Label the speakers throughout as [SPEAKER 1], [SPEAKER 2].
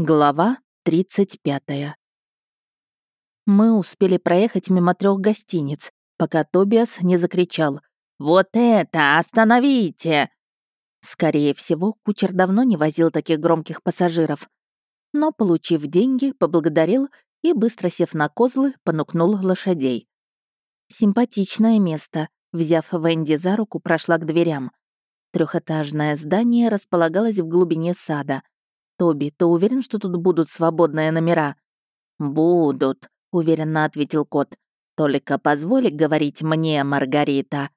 [SPEAKER 1] Глава 35. Мы успели проехать мимо трех гостиниц, пока Тобиас не закричал «Вот это! Остановите!». Скорее всего, кучер давно не возил таких громких пассажиров. Но, получив деньги, поблагодарил и, быстро сев на козлы, понукнул лошадей. Симпатичное место. Взяв Венди за руку, прошла к дверям. Трехэтажное здание располагалось в глубине сада — «Тоби, ты уверен, что тут будут свободные номера?» «Будут», — уверенно ответил кот. «Только позволь говорить мне, Маргарита».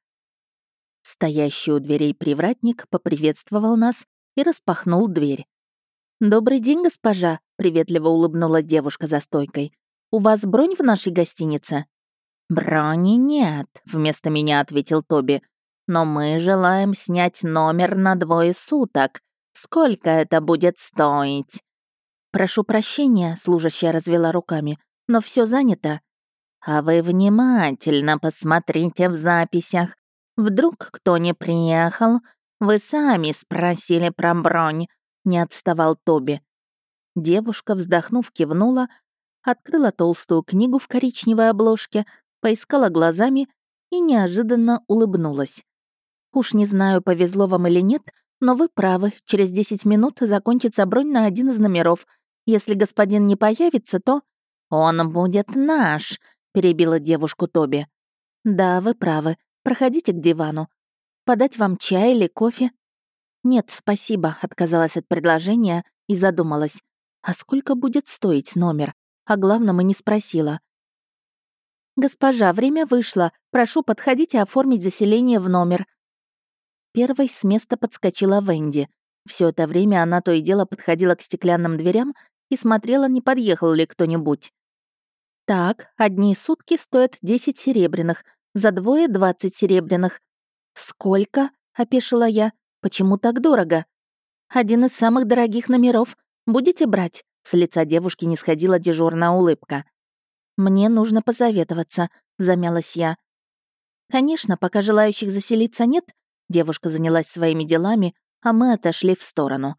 [SPEAKER 1] Стоящий у дверей привратник поприветствовал нас и распахнул дверь. «Добрый день, госпожа», — приветливо улыбнулась девушка за стойкой. «У вас бронь в нашей гостинице?» «Брони нет», — вместо меня ответил Тоби. «Но мы желаем снять номер на двое суток. Сколько это будет стоить?» «Прошу прощения», — служащая развела руками, «но все занято». «А вы внимательно посмотрите в записях. Вдруг кто не приехал? Вы сами спросили про бронь», — не отставал Тоби. Девушка, вздохнув, кивнула, открыла толстую книгу в коричневой обложке, поискала глазами и неожиданно улыбнулась. Уж не знаю, повезло вам или нет, но вы правы, через 10 минут закончится бронь на один из номеров. Если господин не появится, то... Он будет наш, перебила девушку Тоби. Да, вы правы. Проходите к дивану. Подать вам чай или кофе? Нет, спасибо, отказалась от предложения и задумалась. А сколько будет стоить номер? А главном и не спросила. «Госпожа, время вышло. Прошу, подходите оформить заселение в номер», Первой с места подскочила Венди. Все это время она то и дело подходила к стеклянным дверям и смотрела, не подъехал ли кто-нибудь. «Так, одни сутки стоят 10 серебряных, за двое — 20 серебряных». «Сколько?» — опешила я. «Почему так дорого?» «Один из самых дорогих номеров. Будете брать?» С лица девушки не сходила дежурная улыбка. «Мне нужно посоветоваться», — замялась я. «Конечно, пока желающих заселиться нет, Девушка занялась своими делами, а мы отошли в сторону.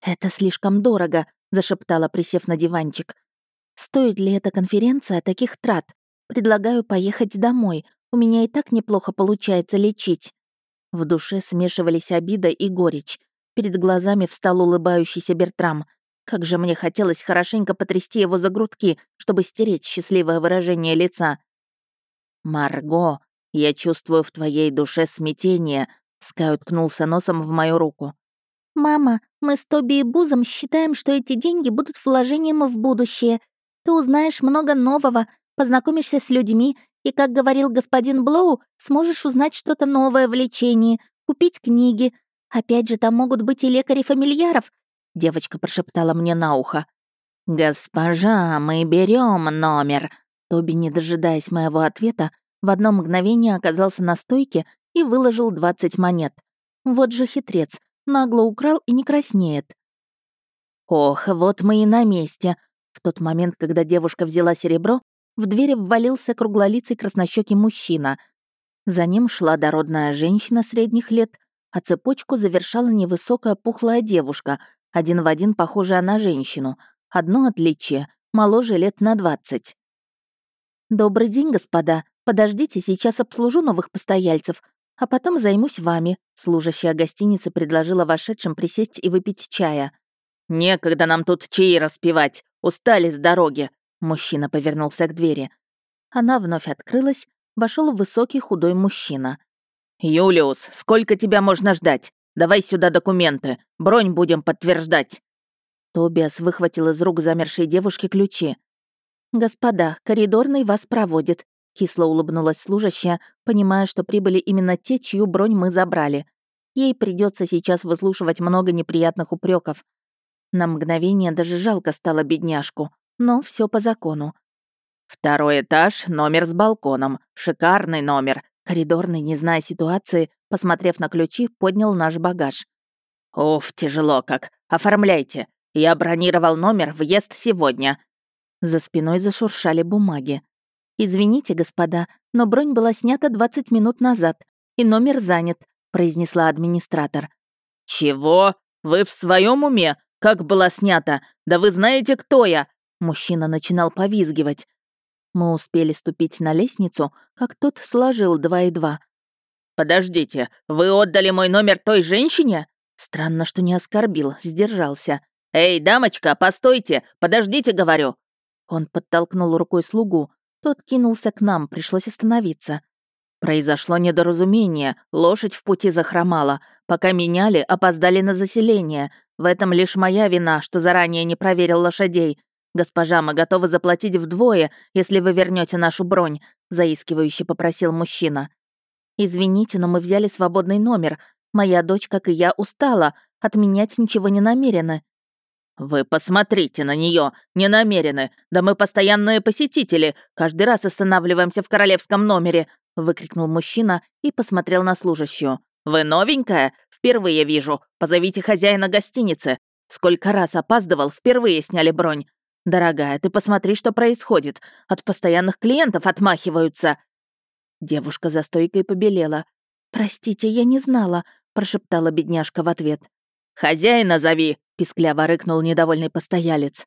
[SPEAKER 1] «Это слишком дорого», — зашептала, присев на диванчик. «Стоит ли эта конференция таких трат? Предлагаю поехать домой. У меня и так неплохо получается лечить». В душе смешивались обида и горечь. Перед глазами встал улыбающийся Бертрам. Как же мне хотелось хорошенько потрясти его за грудки, чтобы стереть счастливое выражение лица. «Марго», «Я чувствую в твоей душе смятение», — Скай уткнулся носом в мою руку. «Мама, мы с Тоби и Бузом считаем, что эти деньги будут вложением в будущее. Ты узнаешь много нового, познакомишься с людьми, и, как говорил господин Блоу, сможешь узнать что-то новое в лечении, купить книги. Опять же, там могут быть и лекари фамильяров», — девочка прошептала мне на ухо. «Госпожа, мы берем номер», Тоби, не дожидаясь моего ответа, в одно мгновение оказался на стойке и выложил 20 монет. Вот же хитрец, нагло украл и не краснеет. Ох, вот мы и на месте. В тот момент, когда девушка взяла серебро, в двери ввалился круглолицый краснощекий мужчина. За ним шла дородная женщина средних лет, а цепочку завершала невысокая пухлая девушка, один в один похожая на женщину. Одно отличие — моложе лет на двадцать. «Добрый день, господа», Подождите, сейчас обслужу новых постояльцев, а потом займусь вами», — служащая гостиницы предложила вошедшим присесть и выпить чая. «Некогда нам тут чаи распивать, устали с дороги», — мужчина повернулся к двери. Она вновь открылась, вошел высокий худой мужчина. «Юлиус, сколько тебя можно ждать? Давай сюда документы, бронь будем подтверждать». Тобиас выхватил из рук замершей девушки ключи. «Господа, коридорный вас проводит», Кисло улыбнулась служащая, понимая, что прибыли именно те, чью бронь мы забрали. Ей придется сейчас выслушивать много неприятных упреков. На мгновение даже жалко стало бедняжку, но все по закону. «Второй этаж, номер с балконом. Шикарный номер». Коридорный, не зная ситуации, посмотрев на ключи, поднял наш багаж. «Уф, тяжело как. Оформляйте. Я бронировал номер, въезд сегодня». За спиной зашуршали бумаги. «Извините, господа, но бронь была снята 20 минут назад, и номер занят», — произнесла администратор. «Чего? Вы в своем уме? как была снята? Да вы знаете, кто я?» Мужчина начинал повизгивать. Мы успели ступить на лестницу, как тот сложил два и два. «Подождите, вы отдали мой номер той женщине?» Странно, что не оскорбил, сдержался. «Эй, дамочка, постойте! Подождите, говорю!» Он подтолкнул рукой слугу. Тот кинулся к нам, пришлось остановиться. Произошло недоразумение, лошадь в пути захромала. Пока меняли, опоздали на заселение. В этом лишь моя вина, что заранее не проверил лошадей. Госпожа, мы готовы заплатить вдвое, если вы вернете нашу бронь», — заискивающе попросил мужчина. «Извините, но мы взяли свободный номер. Моя дочь, как и я, устала. Отменять ничего не намерены». «Вы посмотрите на нее, не намерены. Да мы постоянные посетители. Каждый раз останавливаемся в королевском номере», — выкрикнул мужчина и посмотрел на служащую. «Вы новенькая? Впервые вижу. Позовите хозяина гостиницы. Сколько раз опаздывал, впервые сняли бронь. Дорогая, ты посмотри, что происходит. От постоянных клиентов отмахиваются». Девушка за стойкой побелела. «Простите, я не знала», — прошептала бедняжка в ответ. «Хозяина зови!» — пискляво рыкнул недовольный постоялец.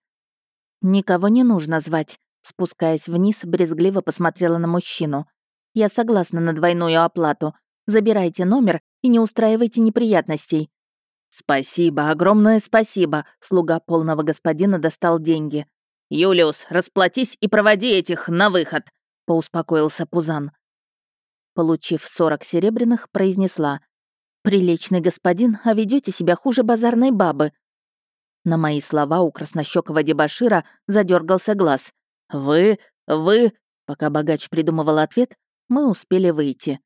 [SPEAKER 1] «Никого не нужно звать», — спускаясь вниз, брезгливо посмотрела на мужчину. «Я согласна на двойную оплату. Забирайте номер и не устраивайте неприятностей». «Спасибо, огромное спасибо», — слуга полного господина достал деньги. «Юлиус, расплатись и проводи этих на выход», — поуспокоился Пузан. Получив сорок серебряных, произнесла. «Приличный господин, а ведете себя хуже базарной бабы». На мои слова у краснощекого дебашира задергался глаз. «Вы... вы...» Пока богач придумывал ответ, мы успели выйти.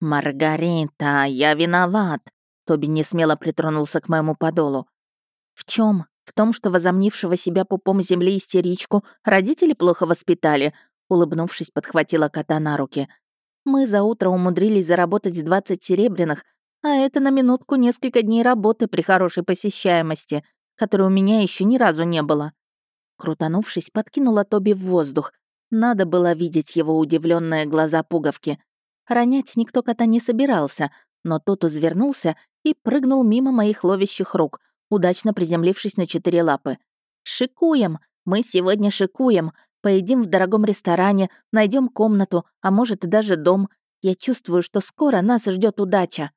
[SPEAKER 1] «Маргарита, я виноват!» Тоби не смело притронулся к моему подолу. «В чем? В том, что возомнившего себя пупом земли истеричку родители плохо воспитали?» Улыбнувшись, подхватила кота на руки. «Мы за утро умудрились заработать 20 серебряных, а это на минутку несколько дней работы при хорошей посещаемости, которой у меня еще ни разу не было». Крутанувшись, подкинула Тоби в воздух. Надо было видеть его удивленные глаза пуговки. Ронять никто кота не собирался, но тот извернулся и прыгнул мимо моих ловящих рук, удачно приземлившись на четыре лапы. «Шикуем! Мы сегодня шикуем! Поедим в дорогом ресторане, найдем комнату, а может, даже дом. Я чувствую, что скоро нас ждет удача».